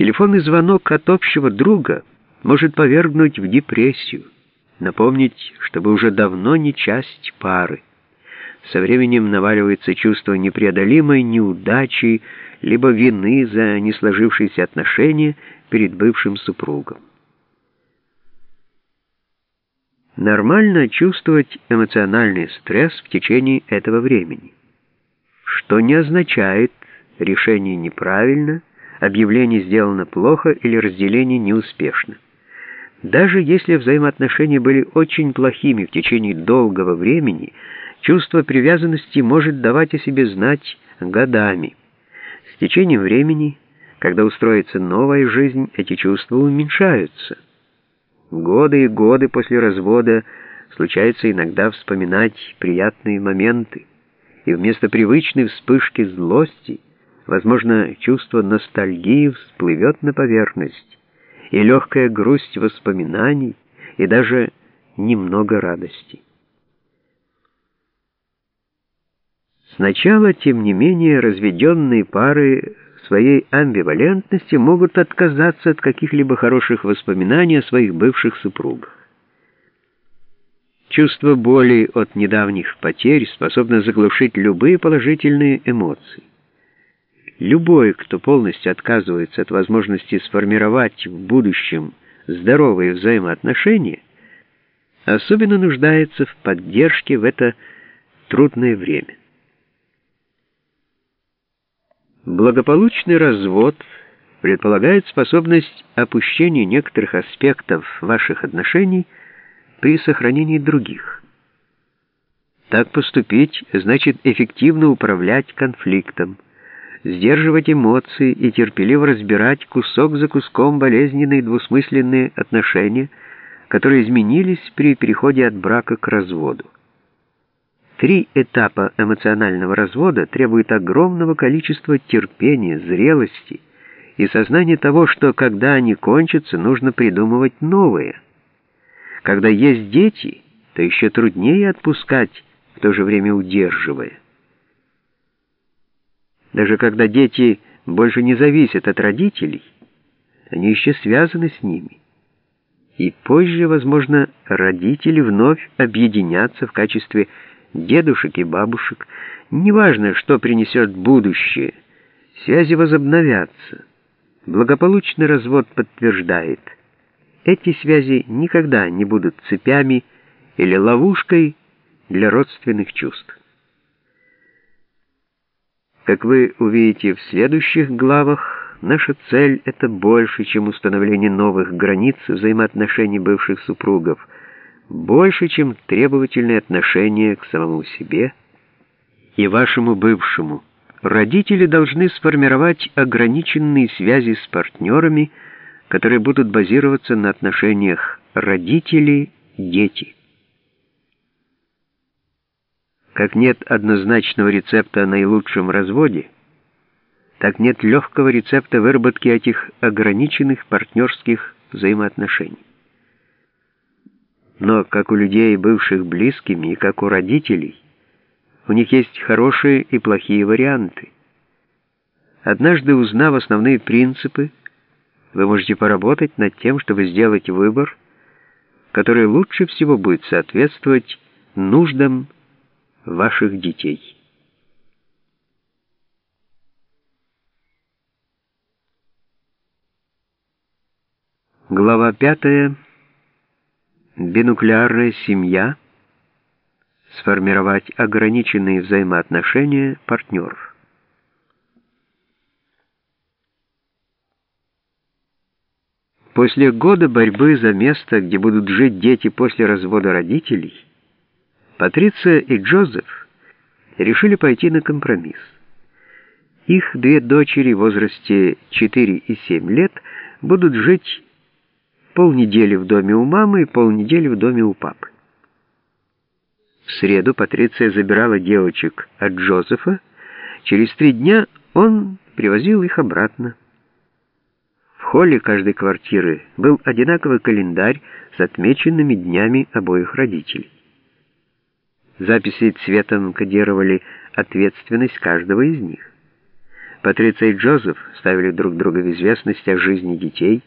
Телефонный звонок от общего друга может повергнуть в депрессию, напомнить, что вы уже давно не часть пары. Со временем наваливается чувство непреодолимой неудачи, либо вины за несложившиеся отношения перед бывшим супругом. Нормально чувствовать эмоциональный стресс в течение этого времени, что не означает решение неправильно, объявление сделано плохо или разделение неуспешно. Даже если взаимоотношения были очень плохими в течение долгого времени, чувство привязанности может давать о себе знать годами. С течением времени, когда устроится новая жизнь, эти чувства уменьшаются. Годы и годы после развода случается иногда вспоминать приятные моменты, и вместо привычной вспышки злости, возможно, чувство ностальгии всплывет на поверхность, и легкая грусть воспоминаний, и даже немного радости. Сначала, тем не менее, разведенные пары своей амбивалентности могут отказаться от каких-либо хороших воспоминаний о своих бывших супругах. Чувство боли от недавних потерь способно заглушить любые положительные эмоции. Любой, кто полностью отказывается от возможности сформировать в будущем здоровые взаимоотношения, особенно нуждается в поддержке в это трудное время. Благополучный развод предполагает способность опущения некоторых аспектов ваших отношений при сохранении других. Так поступить значит эффективно управлять конфликтом, сдерживать эмоции и терпеливо разбирать кусок за куском болезненные двусмысленные отношения, которые изменились при переходе от брака к разводу. Три этапа эмоционального развода требуют огромного количества терпения, зрелости и сознания того, что когда они кончатся, нужно придумывать новые. Когда есть дети, то еще труднее отпускать, в то же время удерживая. Даже когда дети больше не зависят от родителей, они еще связаны с ними. И позже, возможно, родители вновь объединятся в качестве дедушек и бабушек, неважно, что принесет будущее, связи возобновятся. Благополучный развод подтверждает, эти связи никогда не будут цепями или ловушкой для родственных чувств. Как вы увидите в следующих главах, наша цель — это больше, чем установление новых границ взаимоотношений бывших супругов — больше, чем требовательное отношение к самому себе и вашему бывшему. Родители должны сформировать ограниченные связи с партнерами, которые будут базироваться на отношениях родители-дети. Как нет однозначного рецепта о наилучшем разводе, так нет легкого рецепта выработки этих ограниченных партнерских взаимоотношений. Но как у людей, бывших близкими, и как у родителей, у них есть хорошие и плохие варианты. Однажды узнав основные принципы, вы можете поработать над тем, чтобы сделать выбор, который лучше всего будет соответствовать нуждам ваших детей. Глава пятая бинуклеарная семья, сформировать ограниченные взаимоотношения партнеров. После года борьбы за место, где будут жить дети после развода родителей, Патриция и Джозеф решили пойти на компромисс. Их две дочери в возрасте 4 и 7 лет будут жить полнедели в доме у мамы и полнедели в доме у папы. В среду Патриция забирала девочек от Джозефа, через три дня он привозил их обратно. В холле каждой квартиры был одинаковый календарь с отмеченными днями обоих родителей. Записи цветом кодировали ответственность каждого из них. Патриция и Джозеф ставили друг друга в известность о жизни детей,